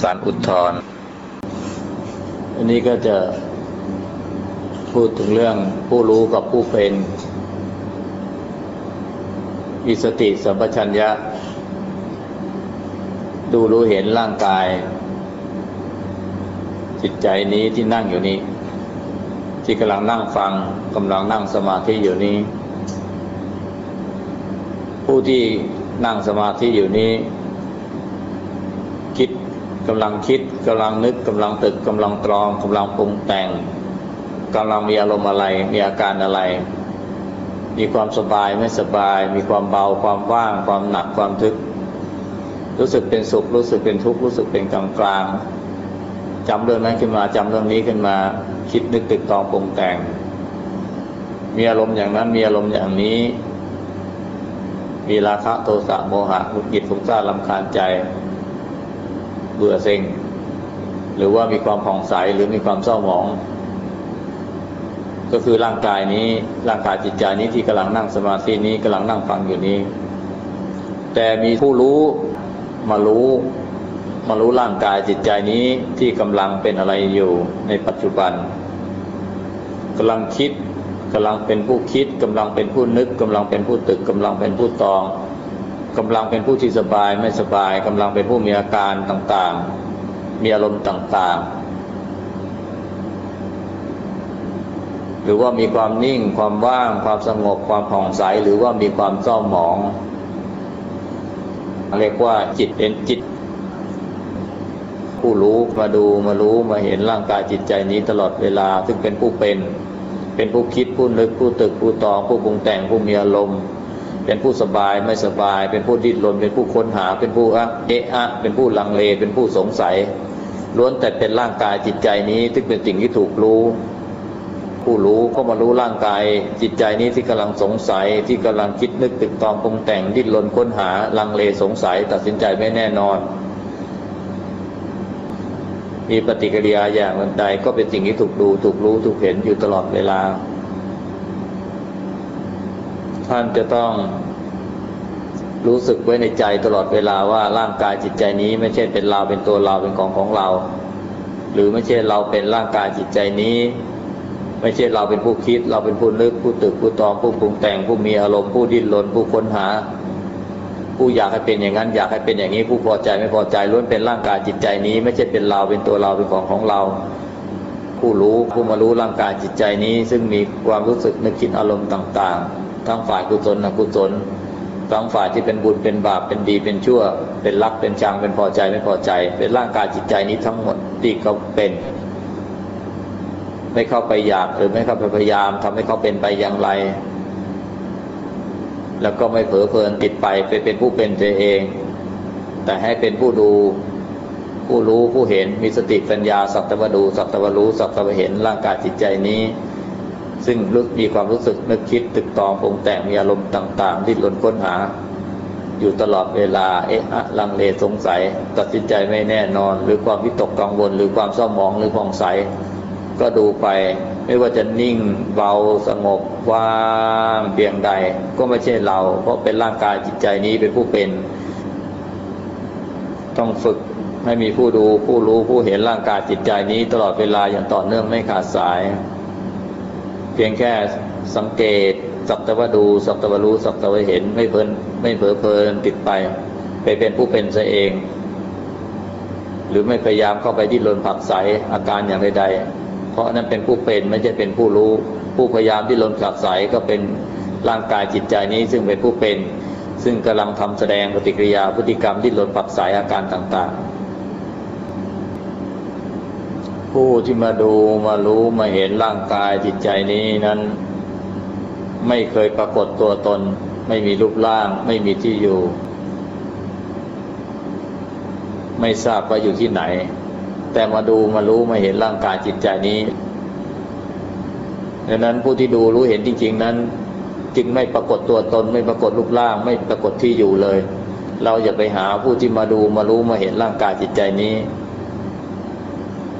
สารอุทธรอันนี้ก็จะพูดถึงเรื่องผู้รู้กับผู้เป็นมีสติสัมปชัญญะ ดูรู้เห็นร่างกาย จิตใจนี้ที่นั่งอยู่นี้ ที่กำลังนั่งฟังกำลังนั่งสมาธิอยู่นี้ ผู้ที่นั่งสมาธิอยู่นี้ กำลังคิดกำลังนึกกำลังตึกกำลังตรองกำลังปรุงแต่งกำลังมีอารมณ์อะไร มีอาการอะไร มีความสบายไม่สบาย มีความเบาความว่าง ความหนักความทึก รู้สึกเป็นสุข รู้สึกเป็นทุกข์รู้สึกเป็นกลางกลางจำเรื่องนั้นขึ้นมาจำเรื่องนี้ขึ้นมา คิดนึกตึกตรองปรุงแต่ง มีอารมณ์อย่างนั้นมีอารมณ์อย่างนี้ มีราคะโทสะโมหะหงุดหงิดฟุ้งซ่านลำคาญใจ เบื่อเซ็ง หรือว่ามีความผ่องใสหรือมีความเศร้าหมอง ก็คือร่างกายนี้ร่างกายจิตใจนี้ที่กำลังนั่งสมาธินี้กำลังนั่งฟังอยู่นี้ แต่มีผู้รู้มารู้มารู้ร่างกายจิตใจนี้ที่กำลังเป็นอะไรอยู่ในปัจจุบันกำลังคิดกำลังเป็นผู้คิดกำลังเป็นผู้นึกกำลังเป็นผู้ตึกกำลังเป็นผู้ตอง กำลังเป็นผู้ที่สบายไม่สบายกำลังเป็นผู้มีอาการต่างๆ มีอารมณ์ต่างๆ หรือว่ามีความนิ่งความว่าง ความสงบความผ่องใสหรือว่ามีความเศร้าหมองเรียกว่าจิตเป็นจิต ผู้รู้มาดูมารู้มาเห็นร่างกายจิตใจนี้ตลอดเวลา ซึ่งเป็นผู้เป็น เป็นผู้คิดผู้นึกผู้ตึกผู้ตองผู้ปรุงแต่งผู้มีอารมณ์ เป็นผู้สบายไม่สบาย เป็นผู้ดิ้นรนเป็นผู้ค้นหา เป็นผู้อะเอะอะเป็นผู้ลังเล เป็นผู้สงสัย ล้วนแต่เป็นร่างกายจิตใจนี้ซึ่เป็นสิ่งที่ถูกรู้ ผู้รู้ก็มารู้ร่างกาย จิตใจนี้ที่กำลังสงสัยที่กำลังคิดนึกตึกตองปรุงแต่งดิ้นรนค้นหาลังเลสงสัย ตัดสินใจไม่แน่นอน มีปฏิกิริยาอย่างใดก็เป็นสิ่งที่ถูกดูถูกรู้ถูกเห็นอยู่ตลอดเวลา ท่านจะต้องรู้สึกไว้ในใจตลอดเวลาว่าร่างกายจิตใจนี้ไม่ใช่เป็นเราเป็นตัวเราเป็นของของเรา หรือไม่ใช่เราเป็นร่างกายจิตใจนี้ ไม่ใช่เราเป็นผู้คิด เราเป็นผู้นึกผู้ตึกผู้ตองผู้ปรุงแต่งผู้มีอารมณ์ผู้ดิ้นรนผู้ค้นหา ผู้อยากให้เป็นอย่างนั้น อยากให้เป็นอย่างนี้ผู้พอใจไม่พอใจล้วนเป็นร่างกายจิตใจนี้ ไม่ใช่เป็นเราเป็นตัวเราเป็นของของเรา ผู้รู้ผู้มารู้ร่างกายจิตใจนี้ ซึ่งมีความรู้สึกนึกคิดอารมณ์ต่าง ๆ ทั้งฝ่ายกุศลอกุศลทั้งฝ่ายที่เป็นบุญเป็นบาปเป็นดีเป็นชั่ว เป็นรักเป็นชังเป็นพอใจไม่พอใจ เป็นร่างกายจิตใจนี้ทั้งหมดที่เขาเป็น ไม่เข้าไปอยากหรือไม่เข้าไปพยายามทำให้เขาเป็นไปอย่างไร แล้วก็ไม่เผลอเพลินติดไปไปเป็นผู้เป็นตัวเอง แต่ให้เป็นผู้ดูผู้รู้ผู้เห็นมีสติปัญญาสักตะวดูสักตะวรู้สักตะวเห็นร่างกายจิตใจนี้ ซึ่งมีความรู้สึกนึกคิดตึกตองปรุงแต่งมีอารมณ์ต่างๆ ที่หล่นค้นหา อยู่ตลอดเวลาเอ๊ะอะลังเลสงสัย ตัดสินใจไม่แน่นอน หรือความวิตกกังวล หรือความเศร้าหมองหรือผ่องใส ก็ดูไป ไม่ว่าจะนิ่งเบาสงบว่างเพียงใด ก็ไม่ใช่เรา เพราะเป็นร่างกายจิตใจนี้เป็นผู้เป็น ต้องฝึกให้มีผู้ดูผู้รู้ผู้เห็นร่างกายจิตใจนี้ตลอดเวลาอย่างต่อเนื่องไม่ขาดสาย เพียงแค่สังเกตสักตะวดูสักตะวารู้สักตะวเห็นไม่เพลินไม่เผลอเพลินติดไป ไปเป็นผู้เป็นซะเอง หรือไม่พยายามเข้าไปที่ลนผักใสอาการอย่างใดๆเพราะนั้นเป็นผู้เป็นไม่ใช่เป็นผู้รู้ ผู้พยายามที่ลนผักใสก็เป็นร่างกายจิตใจนี้ซึ่งเป็นผู้เป็น ซึ่งกำลังทำแสดงปฏิกิริยาพฤติกรรมที่ลนผักใสอาการต่างๆ ผู้ที่มาดูมารู้มาเห็นร่างกายจิตใจนี้นั้น ไม่เคยปรากฏตัวตน ไม่มีรูปร่าง ไม่มีที่อยู่ ไม่ทราบว่าอยู่ที่ไหน แต่มาดูมารู้มาเห็นร่างกายจิตใจนี้ดังนั้นผู้ที่ดูรู้เห็นจริง ๆ นั้น จึงไม่ปรากฏตัวตน ไม่ปรากฏรูปร่าง ไม่ปรากฏที่อยู่เลย เราอย่าไปหาผู้ที่มาดูมารู้มาเห็นร่างกายจิตใจนี้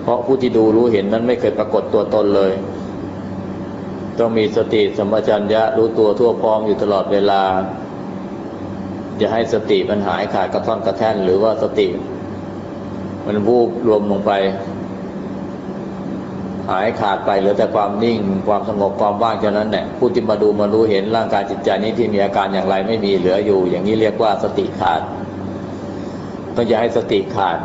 เพราะผู้ที่ดูรู้เห็นนั้นไม่เคยปรากฏตัวตนเลย ต้องมีสติสัมปชัญญะรู้ตัวทั่วพร้อมอยู่ตลอดเวลาอย่าให้สติมันหายขาดกระท่อนกระแท่น หรือว่าสติ มันวูบรวมลงไป หายขาดไปเหลือแต่ความนิ่ง ความสงบความว่างเท่านั้นแหละผู้ที่มาดูมารู้เห็นร่างกายจิตใจนี้ที่มีอาการอย่างไรไม่มีเหลืออยู่ อย่างนี้เรียกว่าสติขาดต้องอย่าให้สติขาด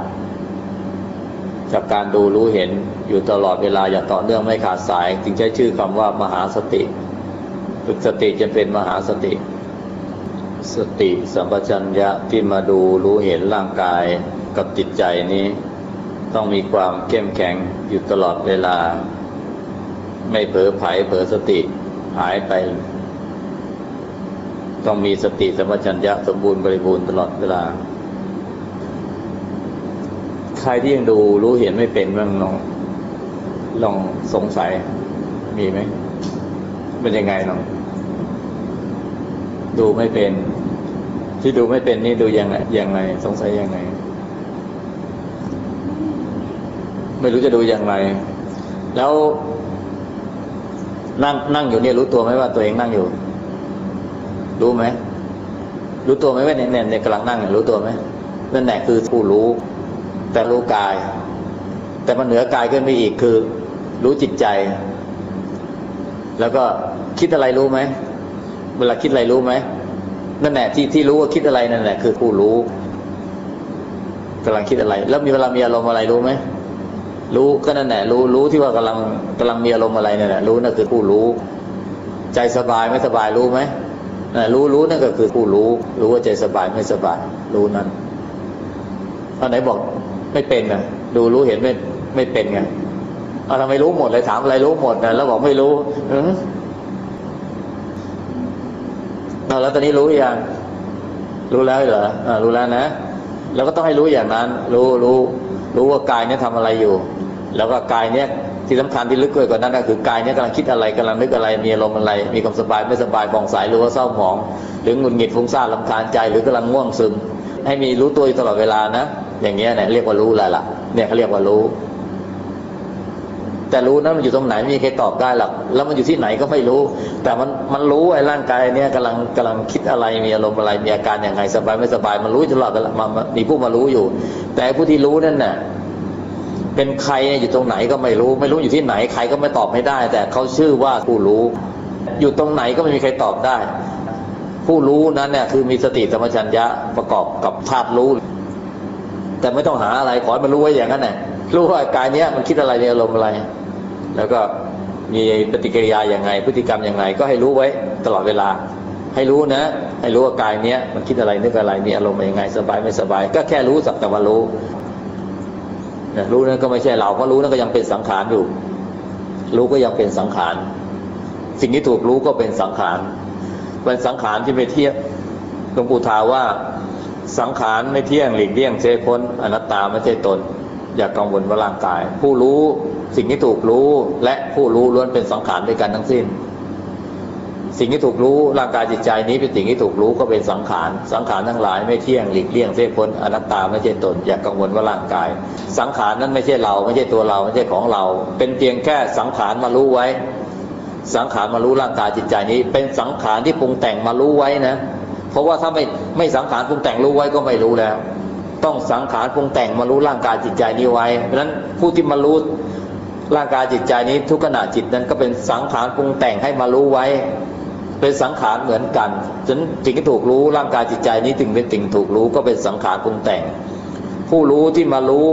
จากการดูรู้เห็นอยู่ตลอดเวลาอย่างต่อเนื่องไม่ขาดสาย จึงใช้ชื่อคำว่ามหาสติ ฝึกสติจะเป็นมหาสติ สติสัมปชัญญะที่มาดูรู้เห็นร่างกายกับจิตใจนี้ ต้องมีความเข้มแข็งอยู่ตลอดเวลา ไม่เผลอไผลเผลอสติหายไป ต้องมีสติสัมปชัญญะสมบูรณ์บริบูรณ์ตลอดเวลา ใครที่ยังดูรู้เห็นไม่เป็นบ้างลองลองสงสัย มีไหมเป็นยังไงลองดูไม่เป็น ที่ดูไม่เป็นนี่ดูยังไงยังไง สงสัยยังไง ไม่รู้จะดูอย่างไร แล้วนั่งนั่งอยู่เนี่ยรู้ตัวไหมว่าตัวเองนั่งอยู่ รู้ไหมรู้ตัวไหมว่าเนี่ยเนี่ยกำลังนั่งรู้ตัวไหมนั่นแหละคือผู้รู้ แต่รู้กาย แต่มันเหนือกายขึ้นไปอีกคือ รู้จิตใจ แล้วก็คิดอะไรรู้ไหมเวลาคิดอะไรรู้ไหมนั่นแหละที่ที่รู้ว่าคิดอะไรนั่นแหละคือผู้รู้กำลังคิดอะไร แล้วมีเวลามีอารมณ์อะไรรู้ไหมรู้ก็นั่นแหละรู้รู้ที่ว่ากำลังกำลังมีอารมณ์อะไรนั่นแหละรู้นั่นคือผู้รู้ ใจสบายไม่สบายรู้ไหมนั่นรู้รู้นั่นก็คือผู้รู้ รู้ว่าใจสบายไม่สบาย รู้นั้นอันไหนบอก ไม่เป็นนะดูรู้เห็นไม่ไม่เป็นไงเอาทำไมรู้หมดเลยถามอะไรรู้หมดนะแล้วบอกไม่รู้เออเอาแล้วตอนนี้รู้ยังรู้แล้วเหรออ่ารู้แล้วนะเราก็ต้องให้รู้อย่างนั้น รู้รู้ รู้ว่ากายเนี้ยทำอะไรอยู่ แล้วก็กายเนี้ยที่สำคัญที่ลึกกว่านั้นก็คือกายเนี้ยกำลังคิดอะไรกำลังนึกอะไร มีอารมณ์อะไร มีความสบายไม่สบายบองสายหรือว่าเศร้าหมอง หรือหงุดหงิดฟุ้งซ่านลำคาญใจ หรือกำลังง่วงซึม ให้มีรู้ตัวอยู่ตลอดเวลานะ อย่างเงี้ยเนี่ยเรียกว่ารู้อะไรล่ะ เนี่ยเขาเรียกว่ารู้ แต่รู้นั้นมันอยู่ตรงไหนไม่มีใครตอบได้หรอกแล้วมันอยู่ที่ไหนก็ไม่รู้ แต่มันมันรู้ไอ้ร่างกายเนี้ยกำลังกำลังคิดอะไรมีอารมณ์อะไรมีอาการอย่างไรสบายไม่สบาย มันรู้ตลอดเวลามันมันมีผู้มารู้อยู่ แต่ผู้ที่รู้นั่นน่ะเป็นใครเนี่ยอยู่ตรงไหนก็ไม่รู้ ไม่รู้อยู่ที่ไหนใครก็ไม่ตอบไม่ได้ แต่เขาชื่อว่าผู้รู้ อยู่ตรงไหนก็ไม่มีใครตอบได้ ผู้รู้นั้นเนี่ยคือมีสติสัมชัญญะประกอบกับธาตุรู้ แต่ไม่ต้องหาอะไรขอให้มันรู้ไว้อย่างนั้นแหละรู้ว่ากายเนี้ยมันคิดอะไรมีอารมณ์อะไร แล้วก็มีปฏิกิริยาอย่างไง พฤติกรรมอย่างไง ก็ให้รู้ไว้ตลอดเวลา ให้รู้นะ ให้รู้ว่ากายเนี้ยมันคิดอะไรนึกอะไรมีอารมณ์ยังไง สบายไม่สบาย ก็แค่รู้สักแต่ว่ารู้นะรู้นั้นก็ไม่ใช่เราเพราะรู้นั้นก็ยังเป็นสังขารอยู่ รู้ก็ยังเป็นสังขาร สิ่งที่ถูกรู้ก็เป็นสังขารเป็นสังขารที่ไม่เที่ยงหลวงปู่ทาว่า สังขารไม่เที่ยงหลีกเลี่ยงเชพ้นอนัตตาไม่ใช่ตน อย่ากังวลว่าร่างกาย ผู้รู้สิ่งที่ถูกรู้และผู้รู้ล้วนเป็นสังขารด้วยกันทั้งสิ้น สิ่งที่ถูกรู้ร่างกายจิตใจนี้เป็นสิ่งที่ถูกรู้ก็เป็นสังขาร สังขารทั้งหลายไม่เที่ยงหลีกเลี่ยงเส้พ้นอนัตตาไม่ใช่ตน อย่ากังวลว่าร่างกาย สังขารนั้นไม่ใช่เราไม่ใช่ตัวเราไม่ใช่ของเรา เป็นเพียงแค่สังขารมารู้ไว้ สังขารมารู้ร่างกายจิตใจนี้ เป็นสังขารที่ปรุงแต่งมารู้ไว้นะ เพราะว่าถ้าไม่ไม่สังขารปรุงแต่งรู้ไว้ก็ไม่รู้แล้ว ต้องสังขารปรุงแต่งมารู้ร่างกายจิตใจนี้ไว้เพราะฉะนั้นผู้ที่มารู้ร่างกายจิตใจนี้ทุกขณะจิตนั้นก็เป็นสังขารปรุงแต่งให้มารู้ไว้ เป็นสังขารเหมือนกันฉะนั้นสิ่งที่ถูกรู้ร่างกายจิตใจนี้ถึงเป็นสิ่งถูกรู้ก็เป็นสังขารปรุงแต่ง ผู้รู้ที่มารู้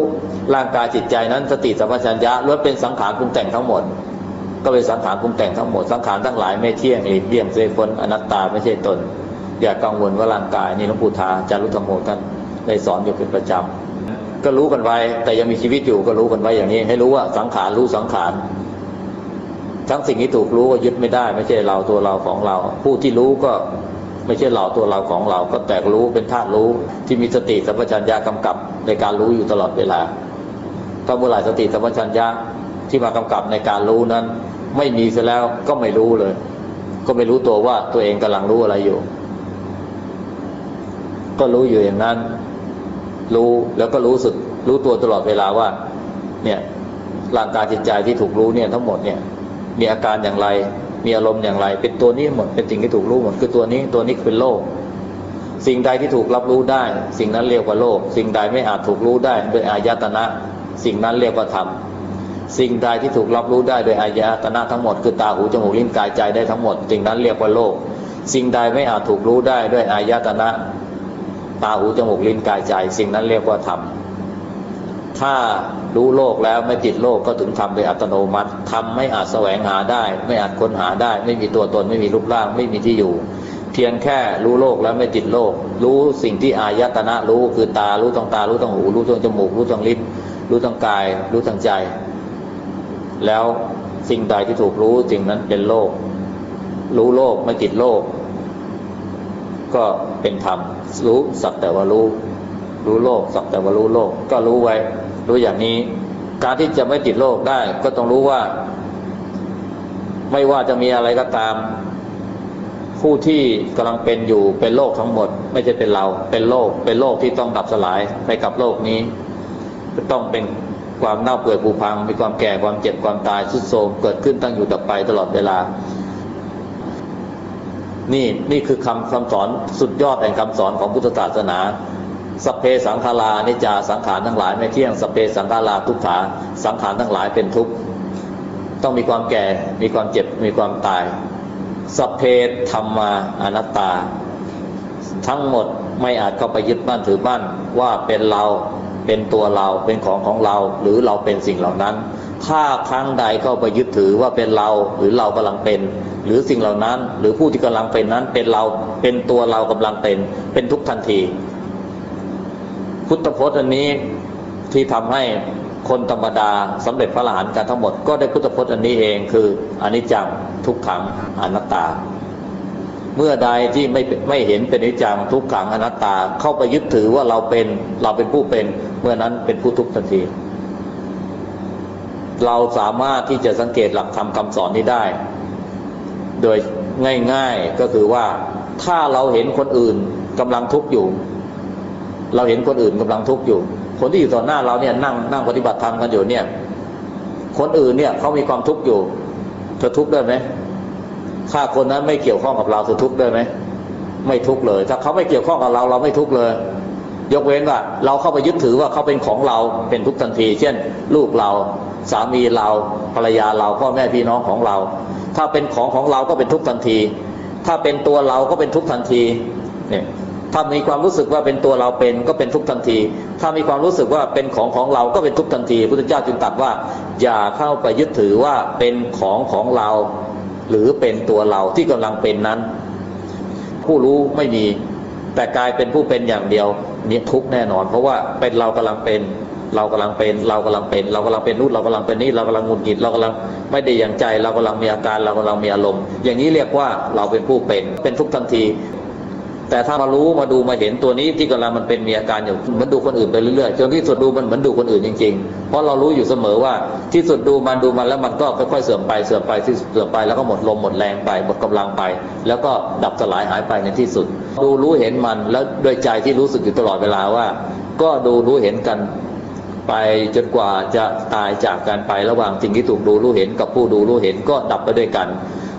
ร่างกายจิตใจนั้นสติสัมปชัญญะล้วนเป็นสังขารปรุงแต่งทั้งหมด ก็เป็นสังขารปรุงแต่งทั้งหมดสังขารทั้งหลายไม่เที่ยงหลีกเลี่ยงเสพนอนัตตาไม่ใช่ตน อย่ากังวลว่าร่างกายนี่หลวงปู่ทาจารุธรรมโมท่านได้สอนอยู่เป็นประจำก็รู้กันไว้ แต่ยังมีชีวิตอยู่ก็รู้กันไว้อย่างนี้ ให้รู้ว่าสังขารรู้สังขารทั้งสิ่งที่ถูกรู้ก็ยึดไม่ได้ ไม่ใช่เราตัวเราของเรา ผู้ที่รู้ก็ไม่ใช่เราตัวเราของเรา ก็แต่รู้เป็นธาตุรู้ที่มีสติสัมปชัญญะกำกับในการรู้อยู่ตลอดเวลาถ้าเมื่อไหร่สติสัมปชัญญะที่มากำกับในการรู้นั้น ไม่มีเสียแล้วก็ไม่รู้เลย ก็ไม่รู้ตัวว่าตัวเองกำลังรู้อะไรอยู่ ก็รู้อยู่อย่างนั้น รู้แล้วก็รู้สึกรู้ตัวตลอดเวลาว่า เนี่ยร่างกายจิตใจที่ถูกรู้เนี่ยทั้งหมดเนี่ย มีอาการอย่างไร มีอารมณ์อย่างไร เป็นตัวนี้หมดเป็นสิ่งที่ถูกรู้หมดคือตัวนี้ตัวนี้คือโลก สิ่งใดที่ถูกรับรู้ได้ สิ่งนั้นเรียกว่าโลก สิ่งใดไม่อาจถูกรู้ได้โดยอายตนะ สิ่งนั้นเรียกว่าธรรมสิ่งใดที่ถูกรับรู้ได้โดยอายตนะทั้งหมดคือตาหูจมูกลิ้นกายใจได้ทั้งหมด สิ่งนั้นเรียกว่าโลก สิ่งใดไม่อาจถูกรู้ได้ด้วยอายตนะ ตาหูจมูกลิ้นกายใจ สิ่งนั้นเรียกว่าธรรมถ้ารู้โลกแล้วไม่ติดโลกก็ถึงทำโดยอัตโนมัติทำไม่อาจแสวงหาได้ ไม่อาจค้นหาได้ ไม่มีตัวตนไม่มีรูปร่าง ไม่มีที่อยู่ เพียงแค่รู้โลกแล้วไม่ติดโลก รู้สิ่งที่อายตนะรู้คือตารู้ทางตารู้ทางหู รู้ทางจมูก รู้ทางลิ้นรู้ทางกาย รู้ทางใจ แล้วสิ่งใดที่ถูกรู้สิ่งนั้นเป็นโลก รู้โลกไม่ติดโลก ก็เป็นธรรม รู้สักแต่ว่ารู้ รู้โลกสักแต่ว่ารู้โลก ก็รู้ไว้ รู้อย่างนี้ การที่จะไม่ติดโลกได้ ก็ต้องรู้ว่า ไม่ว่าจะมีอะไรก็ตาม ผู้ที่กำลังเป็นอยู่เป็นโลกทั้งหมด ไม่ใช่เป็นเรา เป็นโลก เป็นโลกที่ต้องดับสลายไปกับโลกนี้ต้องเป็นความเน่าเปื่อยผุพัง มีความแก่ความเจ็บความตายสุดโทมเกิดขึ้นตั้งอยู่ดับไปตลอดเวลา นี่นี่คือคำคำสอนสุดยอดแห่งคำสอนของพุทธศาสนาสเพสังขารานิจาสังขารทั้งหลายไม่เที่ยงสเพสังขาราทุกขาสังขารทั้งหลายเป็นทุกข์ต้องมีความแก่มีความเจ็บมีความตายสเพธรรมาอนัตตา ทั้งหมดไม่อาจเข้าไปยึดมั่นถือมั่นว่าเป็นเราเป็นตัวเราเป็นของของเราหรือเราเป็นสิ่งเหล่านั้น ถ้าครั้งใดเข้าไปยึดถือว่าเป็นเราหรือเรากำลังเป็น หรือสิ่งเหล่านั้น หรือผู้ที่กำลังเป็นนั้นเป็นเราเป็นตัวเรากำลังเป็น เป็นทุกทันที พุทธพจน์อันนี้ที่ทำให้คนธรรมดาสำเร็จพระอรหันต์กันทั้งหมดก็ได้พุทธพจน์อันนี้เองคืออนิจจังทุกขังอนัตตา เมื่อใดที่ไม่ไม่เห็นเป็นอนิจจังทุกขังอนัตตา เข้าไปยึดถือว่าเราเป็นเราเป็นผู้เป็น เมื่อนั้นเป็นผู้ทุกข์ทันที เราสามารถที่จะสังเกตหลักธรรมคำสอนนี้ได้ โดยง่ายๆก็คือว่าถ้าเราเห็นคนอื่นกำลังทุกข์อยู่ เราเห็นคนอื่นกำลังทุกข์อยู่ คนที่อยู่ต่อหน้าเราเนี่ยนั่งนั่งปฏิบัติธรรมกันอยู่เนี่ย คนอื่นเนี่ยเขามีความทุกข์อยู่เธอทุกข์ได้ไหมถ้าคนนั้นไม่เกี่ยวข้องกับเราเธอทุกข์ได้ไหมไม่ทุกข์เลย ถ้าเขาไม่เกี่ยวข้องกับเรา เราไม่ทุกข์เลย ยกเว้นว่า เราเข้าไปยึดถือว่าเขาเป็นของเราเป็นทุกข์ทันที เช่น ลูกเรา สามีเราภรรยาเราพ่อแม่พี่น้องของเรา ถ้าเป็นของของเราก็เป็นทุกทันที ถ้าเป็นตัวเราก็เป็นทุกทันทีเนี่ยถ้ามีความรู้สึกว่าเป็นตัวเราเป็นก็เป็นทุกทันที ถ้ามีความรู้สึกว่าเป็นของของเราก็เป็นทุกทันทีพุทธเจ้าจึงตรัสว่า อย่าเข้าไปยึดถือว่าเป็นของของเรา หรือเป็นตัวเราที่กำลังเป็นนั้น ผู้รู้ไม่มี แต่กลายเป็นผู้เป็นอย่างเดียวนี่ทุกแน่นอน เพราะว่าเป็นเรากำลังเป็น เรากำลังเป็น เรากำลังเป็น เรากำลังเป็นนู่นเรากำลังเป็นนี่เรากำลังหงุดหงิดเรากำลังไม่ได้อย่างใจ เรากำลังมีอาการเรากำลังมีอารมณ์ อย่างนี้เรียกว่าเราเป็นผู้เป็นเป็นทุกทันที แต่ถ้ามารู้มาดูมาเห็นตัวนี้ที่กำลังมันเป็นมีอาการอยู่มันดูคนอื่นไปเรื่อยๆจนที่สุดดูมันเหมือนดูคนอื่นจริงๆ เพราะเรารู้อยู่เสมอว่าที่สุดดูมันดูมันแล้วมันก็ค่อยๆเสื่อมไปเสื่อมไปที่เสื่อมไปแล้วก็หมดลมหมดแรงไปหมดกำลังไป แล้วก็ดับสลายหายไปในที่สุด ดูรู้เห็นมันแล้วด้วยใจที่รู้สึกอยู่ตลอดเวลาว่า ก็ดูรู้เห็นกัน ไปจนกว่าจะตายจากกันไประหว่างสิ่งที่ถูกดูรู้เห็นกับผู้ดูรู้เห็นก็ดับไปด้วยกัน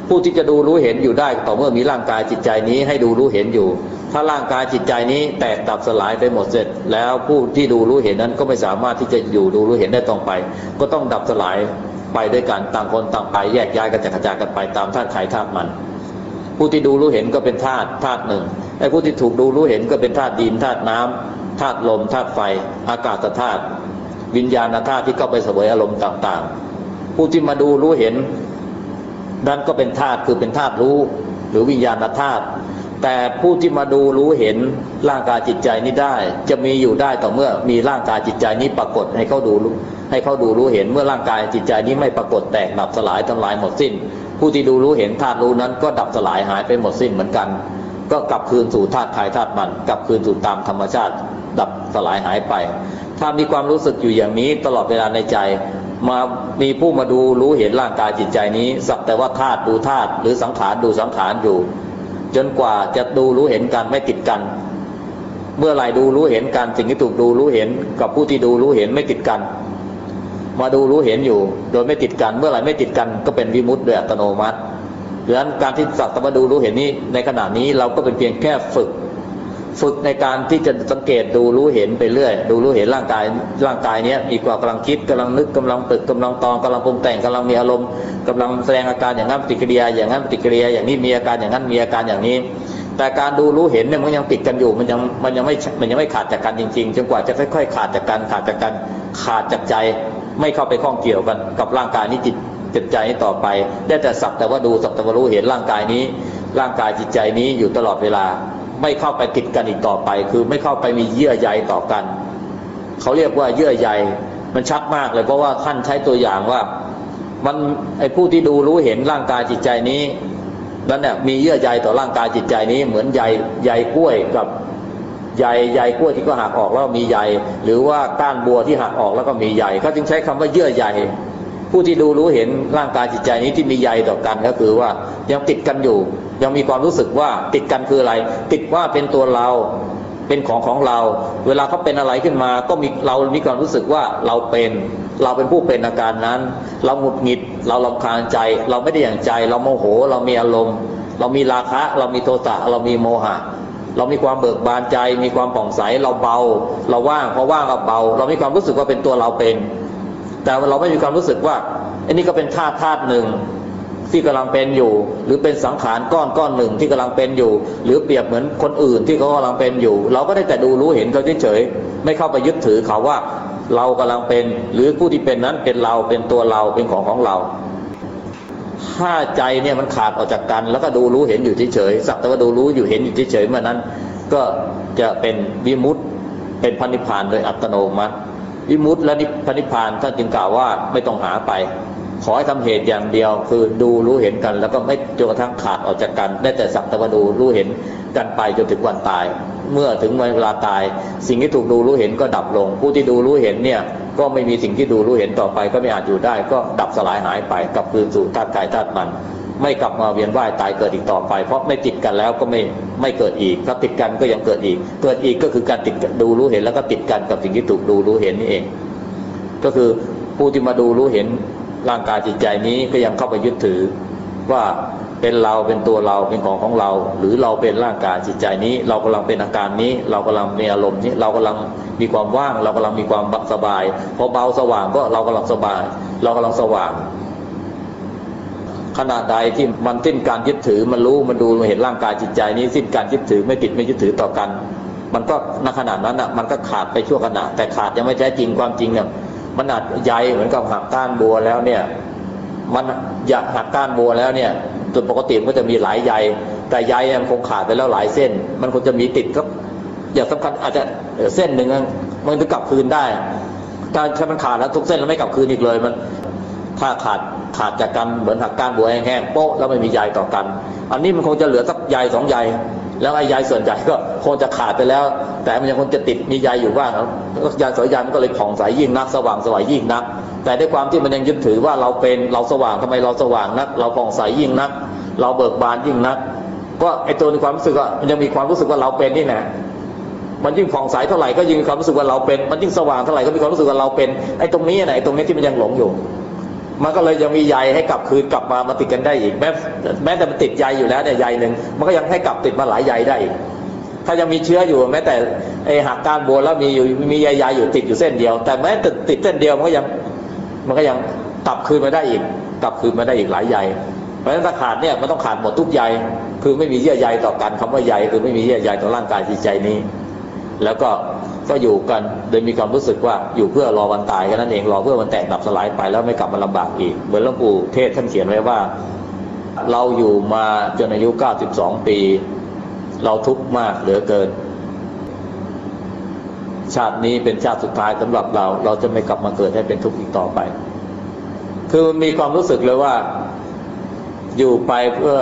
ผู้ที่จะดูรู้เห็นอยู่ได้ต่อเมื่อมีร่างกายจิตใจนี้ให้ดูรู้เห็นอยู่ ถ้าร่างกายจิตใจนี้แตกดับสลายไปหมดเสร็จ แล้วผู้ที่ดูรู้เห็นนั้นก็ไม่สามารถที่จะอยู่ดูรู้เห็นได้ต่อไป ก็ต้องดับสลายไปด้วยกันต่างคนต่างไปแยกย้ายกันจากกระจายกันไปตามธาตุไขธาตุมัน ผู้ที่ดูรู้เห็นก็เป็นธาตุธาตุหนึ่งไอ้ผู้ที่ถูกดูรู้เห็นก็เป็นธาตุดินธาตุน้ำธาตุลมธาตุไฟ อากาศธาตุ วิญญาณธาตุที่เข้าไปเสวยอารมณ์ต่างๆ ผู้ที่มาดูรู้เห็น นั่นก็เป็นธาตุคือเป็นธาตุรู้ หรือวิญญาณธาตุแต่ผู้ที่มาดูรู้เห็นร่างกายจิตใจนี้ได้ จะมีอยู่ได้ต่อเมื่อมีร่างกายจิตใจนี้ปรากฏให้เขาดูรู้ให้เขาดูรู้เห็นเมื่อร่างกายจิตใจนี้ไม่ปรากฏแตกดับสลายทำลายหมดสิ้น ผู้ที่ดูรู้เห็นธาตุรู้นั้นก็ดับสลายหายไปหมดสิ้นเหมือนกัน ก็กลับคืนสู่ธาตุกายธาตุมัน กลับคืนสู่ตามธรรมชาติ ดับสลายหายไป ถ้ามีความรู้สึกอยู่อย่างนี้ตลอดเวลาในใจ มามีผู้มาดูรู้เห็นร่างกายจิตใจนี้ สักแต่ว่าธาตุดูธาตุหรือสังขารดูสังขารอยู่ จนกว่าจะดูรู้เห็นกันไม่ติดกัน เมื่อไหร่ดูรู้เห็นกันสิ่งที่ถูกดูรู้เห็น กับผู้ที่ดูรู้เห็นไม่ติดกัน มาดูรู้เห็นอยู่ โดยไม่ติดกัน เมื่อไหร่ไม่ติดกันก็เป็นวิมุตต์โดยอัตโนมัติดังนั้นการที่สักแต่ว่าดูรู้เห็นนี้ในขณะนี้เราก็เป็นเพียงแค่ฝึก ฝึกในการที่จะสังเกตดูรู้เห็นไปเรื่อย ดูรู้เห็นร่างกายร่างกายเนี้ยมีควากำลังคิดกำลังนึกกำลังตึกกำลังตองกำลังปรุงแต่งกำลังมีอารมณ์กำลังแสดงอาการอย่างนั้นปฏิกิริยาอย่างนั้นปฏิกิริยาอย่างนี้มีอาการอย่างนั้นมีอาการอย่างนี้ แต่การดูรู้เห็นเนี่ยมันยังติดกันอยู่มันยังมันยังไม่มันยังไม่ขาดจากกันจริงๆจนกว่าจะค่อยๆ ขาดจากกันขาดจากกันขาดจากใจ ไม่เข้าไปข้องเกี่ยวกันกับร่างกายนี้จิตจิตใจนี้ต่อไป ได้แต่สักแต่ว่าดูสักแต่ว่ารู้เห็นร่างกายนี้ ร่างกายจิตใจนี้อยู่ตลอดเวลา ไม่เข้าไปติดกันอีกต่อไป คือไม่เข้าไปมีเยื่อใยต่อกัน เขาเรียกว่าเยื่อใยมันชัดมากเลยเพราะว่าท่านใช้ตัวอย่างว่า มันไอผู้ที่ดูรู้เห็นร่างกายจิตใจนี้แล้วเนี่ยมีเยื่อใยต่อร่างกายจิตใจนี้ เหมือนใยใยกล้วยกับใยใยกล้วยที่ก็หักออกแล้วมีใยหรือว่าก้านบัวที่หักออกแล้วก็มีใยเขาจึงใช้คำว่าเยื่อใยผู้ที่ดูรู้เห็นร่างกายจิตใจนี้ที่มีใยต่อกันก็คือว่ายังติดกันอยู่ ยังมีความรู้สึกว่าติดกันคืออะไร ติดว่าเป็นตัวเราเป็นของของเรา เวลาเขาเป็นอะไรขึ้นมา ก็มีเรามีความรู้สึกว่าเราเป็น เราเป็นผู้เป็นอาการนั้น เราหงุดหงิด เราลำคาญใจ เราไม่ได้อย่างใจ เราโมโห เรามีอารมณ์ เรามีราคะ เรามีโทสะ เรามีโมหะ เรามีความเบิกบานใจ มีความผ่องใส เราเบา เราว่างเพราะว่างเราเบา เรามีความรู้สึกว่าเป็นตัวเราเป็น แต่เราไม่มีความรู้สึกว่าอันนี้ก็เป็นธาตุธาตุหนึ่ง ที่กำลังเป็นอยู่ หรือเป็นสังขารก้อนก้อนหนึ่งที่กำลังเป็นอยู่ หรือเปรียบเหมือนคนอื่นที่เขากำลังเป็นอยู่ เราก็ได้แต่ดูรู้เห็นเขาเฉยๆไม่เข้าไปยึดถือเขาว่าเรากำลังเป็น หรือผู้ที่เป็นนั้นเป็นเราเป็นตัวเราเป็นของของเรา ถ้าใจเนี่ยมันขาดออกจากกัน แล้วก็ดูรู้เห็นอยู่เฉยๆสักแต่ว่าดูรู้อยู่เห็นอยู่เฉยๆเมื่อนั้น ก็จะเป็นวิมุตติเป็นพันิพานโดยอัตโนมัติวิมุตติและพพนิพพานท่านจึงกล่าวว่าไม่ต้องหาไป ขอให้ทำเหตุอย่างเดียวคือดูรู้เห็นกัน แล้วก็ไม่จนกระทั่งขาดออกจากกัน ได้แต่สักต่ว่าดูรู้เห็นกันไปจนถึงวันตาย เมื่อถึงเวลาตาย สิ่งที่ถูกดูรู้เห็นก็ดับลง ผู้ที่ดูรู้เห็นเนี่ยก็ไม่มีสิ่งที่ดูรู้เห็นต่อไป ก็ไม่อาจอยู่ได้ ก็ดับสลายหายไปกลับคืนสู่ธาตุกายธาตุมัน ไม่กลับมาเวียนว่ายตายเกิดอีกต่อไป เพราะไม่ติดกันแล้วก็ไม่ไม่เกิดอีกถ้าติดกันก็ยังเกิดอีก เกิดอีกก็คือการติดดูรู้เห็นแล้วก็ติดกันกับสิ่งที่ถูกดูรู้เห็นนี่เอง ก็คือผู้ที่มาดูรู้เห็น ร่างกายจิตใจนี้ก็ยังเข้าไปยึดถือว่าเป็นเราเป็นตัวเราเป็นของของเรา หรือเราเป็นร่างกายจิตใจนี้ เรากำลังเป็นอาการนี้ เรากำลังมีอารมณ์นี้ เรากำลังมีความว่าง เรากำลังมีความสบายพอเบาสว่างก็เรากำลังสบาย เรากำลังสว่าง ขณะใดที่มันสิ้นการยึดถือมันรู้มันดูมันเห็นร่างกายจิตใจนี้สิ้นการยึดถือไม่ติดไม่ยึดถือต่อกัน มันก็ณขณะนั้นอะมันก็ขาดไปชั่วขณะแต่ขาดยังไม่แท้จริงความจริงเนี่ย มันอาจใยเหมือนกับหักก้านบัวแล้วเนี่ย มันอยากหักก้านบัวแล้วเนี่ยโดยปกติมันก็จะมีหลายใยแต่ใยมันคงขาดไปแล้วหลายเส้น มันคงจะมีติดก็อย่างสำคัญอาจจะเส้นหนึ่งมันจะกลับคืนได้ถ้าถ้ามันขาดแล้วทุกเส้นแล้วไม่กลับคืนอีกเลยมันถ้าขาดขาดจากกันเหมือนหักก้านบัวแห้งๆโป๊ะแล้วไม่มีใยต่อกัน อันนี้มันคงจะเหลือสักใยสองใย แล้วไอ้ใยส่วนใหญ่ก็คงจะขาดไปแล้ว แต่มันยังคงจะติดมีใยอยู่บ้างแล้วใยสอยใยมันก็เลยผ่องใสยิ่งนัก สว่างสวยยิ่งนัก แต่ด้วยความที่มันยังยึดถือว่าเราเป็นเราสว่างทำไมเราสว่างนัก เราผ่องใสยิ่งนัก เราเบิกบานยิ่งนัก ก็ไอ้ตัวในความรู้สึกว่ามันยังมีความรู้สึกว่าเราเป็นนี่แหละมันยิ่งผ่องใสเท่าไหร่ก็ยิ่งมีความรู้สึกว่าเราเป็น มันยิ่งสว่างเท่าไหร่ก็มีความรู้สึกว่าเราเป็นไอ้ตรงนี้ไหนตรงนี้ที่มันยังหลงอยู่ มันก็เลยยังมีใยให้กลับคืนกลับมามาติดกันได้อีก แม้แม้แต่มันติดใยอยู่แล้วเนี่ยใยหนึ่งมันก็ยังให้กลับติดมาหลายใยได้อีกถ้ายังมีเชื้ออยู่แม้แต่ไอหักกานบัวแล้วมีอยู่มีใยใยอยู่ติดอยู่เส้นเดียว แต่แม้แต่ติดเส้นเดียวมันก็ยังมันก็ยังกลับคืนมาได้อีก กลับคืนมาได้อีกหลายใยเพราะฉะนั้นถ้าขาดเนี่ยมันต้องขาดหมดทุกใยคือไม่มีเยื่อใยต่อกันคำว่าใยคือไม่มีเยื่อใยต่อร่างกายจิตใจนี้ แล้วก็ ก็อยู่กันโดยมีความรู้สึกว่าอยู่เพื่อรอวันตายกันนั่นเองรอเพื่อวันแตกดับสลายไปแล้วไม่กลับมาลำบากอีก เหมือนหลวงปู่เทศท่านเขียนไว้ว่า เราอยู่มาจนอายุ 92 ปี เราทุกข์มากเหลือเกิน ชาตินี้เป็นชาติสุดท้ายสำหรับเรา เราจะไม่กลับมาเกิดให้เป็นทุกข์อีกต่อไป คือมีความรู้สึกเลยว่า อยู่ไปเพื่อ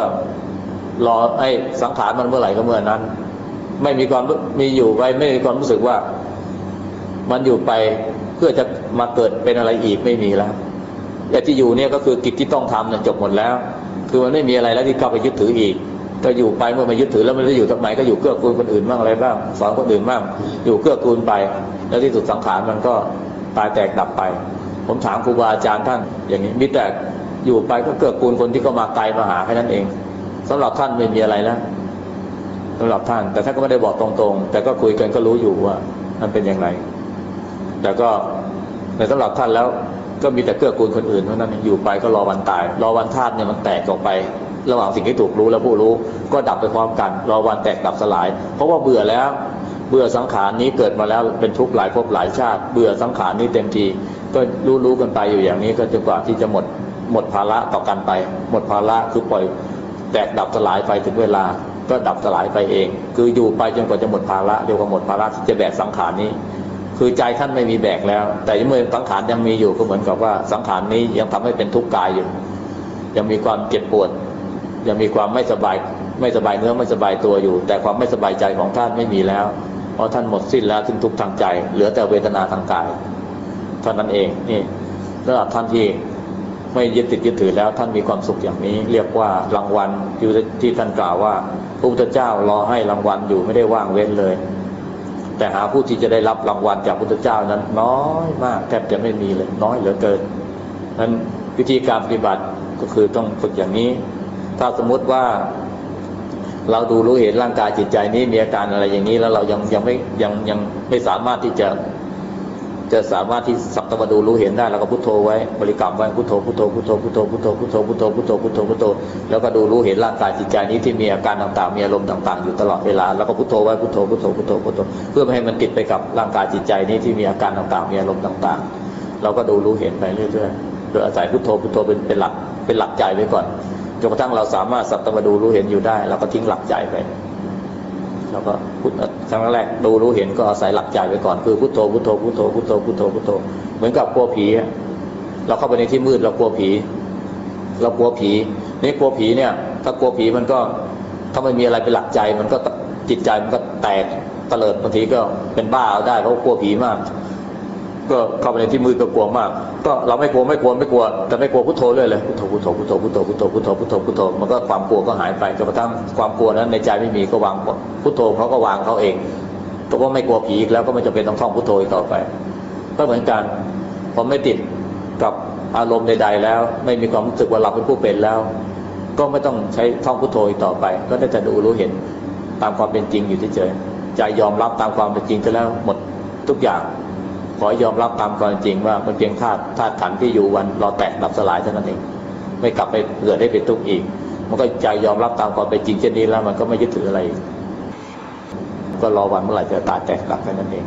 รอให้สังขารมันเมื่อไหร่ก็เมื่อนั้น ไม่มีความมีอยู่ไปไม่มีความรู้สึกว่า มันอยู่ไปเพื่อจะมาเกิดเป็นอะไรอีกไม่มีแล้วแต่ที่อยู่เนี่ยก็คือกิจที่ต้องทำเนี่ยจบหมดแล้ว คือมันไม่มีอะไรแล้วที่เข้าไปยึดถืออีกก็อยู่ไปเมื่อมายึดถือแล้วมันจะอยู่ทำไมก็อยู่เกื้อกูลคนอื่นบ้างอะไรบ้างสอนคนอื่นบ้างอยู่เกื้อกูลไป แล้วที่สุดสังขารมันก็ตายแตกดับไป ผมถามครูบาอาจารย์ท่าน อย่างนี้มิแต่อยู่ไปก็เกื้อกูลคนที่เข้ามาไกลมาหาแค่นั้นเองสำหรับท่านไม่มีอะไรแล้วสำหรับท่าน แต่ท่านก็ไม่ได้บอกตรงๆ แต่ก็คุยกันก็รู้อยู่ว่ามันเป็นอย่างไร แต่ก็ในสำหรับท่านแล้วก็มีแต่เกื้อกูลคนอื่นเท่านั้นอยู่ไปก็รอวันตาย รอวันธาตุเนี่ยมันแตกออกไป ระหว่างสิ่งที่ถูกรู้และผู้รู้ ก็ดับไปพร้อมกัน รอวันแตกดับสลาย เพราะว่าเบื่อแล้วเบื่อสังขารนี้เกิดมาแล้วเป็นทุกข์หลายภพหลายชาติ เบื่อสังขารนี้เต็มทีก็รู้รู้กันไปอยู่อย่างนี้ก็จนกว่าที่จะหมดหมดภาระต่อกันไป หมดภาระคือปล่อยแตกดับสลายไปถึงเวลา ก็ดับสลายไปเอง คืออยู่ไปจนกว่าจะหมดภาระเรียกว่าหมดภาระที่จะแบกสังขารนี้ คือใจท่านไม่มีแบกแล้ว แต่เมื่อสังขารยังมีอยู่ก็เหมือนกับว่าสังขารนี้ยังทำให้เป็นทุกข์กายอยู่ ยังมีความเจ็บปวด ยังมีความไม่สบายไม่สบายเนื้อไม่สบายตัวอยู่ แต่ความไม่สบายใจของท่านไม่มีแล้ว เพราะท่านหมดสิ้นแล้วถึงทุกข์ทางใจ เหลือแต่เวทนาทางกายเท่านั้นเองนี่สำหรับท่านที่ไม่ยึดติดยึดถือแล้วท่านมีความสุขอย่างนี้ เรียกว่ารางวัลที่ท่านกล่าวว่าพระพุทธเจ้ารอให้รางวัลอยู่ไม่ได้ว่างเว้นเลย แต่หาผู้ที่จะได้รับรางวัลจากพุทธเจ้านั้น น้อยมากแทบจะไม่มีเลยน้อยเหลือเกินนั้นวิธีการปฏิบัติก็คือต้องฝึกอย่างนี้ ถ้าสมมุติว่าเราดูรู้เห็นร่างกายจิตใจนี้มีอาการอะไรอย่างนี้แล้วเรายังยังไม่ยังยังไม่สามารถที่จะ จะสามารถที่สักตะวันดูรู้เห็นได้แล้วก็พุทโธไว้บริกรรมไว้พุทโธพุทโธพุทโธพุทโธพุทโธพุทโธพุทโธพุทโธพุทโธพุทโธแล้วก็ดูรู้เห็นร่างกายจิตใจนี้ที่มีอาการต่างๆ มีอารมณ์ต่างๆ อยู่ตลอดเวลาแล้วก็พุทโธไว้พุทโธพุทโธพุทโธพุทโธเพื่อไม่ให้มันติดไปกับร่างกายจิตใจนี้ที่มีอาการต่างๆ มีอารมณ์ต่างๆ เราก็ดูรู้เห็นไปเรื่อยๆโดยอาศัยพุทโธพุทโธเป็นเป็นหลักเป็นหลักใจไว้ก่อนจนกระทั่งเราสามารถสักตะวันดูรู้เห็นอยู่ได้เราก็ทิ้งหลักใจไป เราก็พุทครั้งแรกดูรู้เห็นก็อาศัยหลักใจไว้ก่อนคือพุทโธพุทโธพุทโธพุทโธพุทโธพุทโธเหมือนกับกลัวผีเราเข้าไปในที่มืดเรากลัวผี เรากลัวผีนี่กลัวผีเนี่ย ถ้ากลัวผีมันก็ถ้าไม่มีอะไรเป็นหลักใจ มันก็จิตใจมันก็แตกเตลิดบางทีก็เป็นบ้าเอาได้เพราะกลัวผีมาก ก็เข้าไปในที่มืดก็กลัวมาก ก็เราไม่กลัวไม่กลัวไม่กลัว แต่ไม่กลัวพุทโธเลยเลยพุทโธพุทโธพุทโธพุทโธพุทโธพุทโธพุทโธพุทโธมันก็ความกลัวก็หายไปจนกระทั่งความกลัวนั้นในใจไม่มีก็วางพุทโธเขาก็วางเขาเองก็ว่าไม่กลัวผีอีกแล้วก็ไม่จำเป็นต้องท่องพุทโธอีกต่อไป ก็เหมือนกันพอไม่ติดกับอารมณ์ใด ๆ แล้ว ไม่มีความรู้สึกว่าเราเป็นผู้เป็นแล้ว ก็ไม่ต้องใช้ท่องพุทโธอีกต่อไป ก็ได้จะดูรู้เห็นตามความเป็นจริงอยู่เฉยๆใจยอมรับตามความเป็นจริงจะแล้วหมดทุกอย่าง ขอยอมรับตามความจริงว่ามันเพียงธาตุธาตุขันที่อยู่วันรอแตกดับสลายเท่านั้นเองไม่กลับไปเกิดได้เป็นทุกข์อีก มันก็ใจยอมรับตามความเป็นจริงเช่นนี้แล้ว มันก็ไม่ยึดถืออะไรกก็รอวันเมื่อไหร่จะตายแตกดับแค่นั้นเอง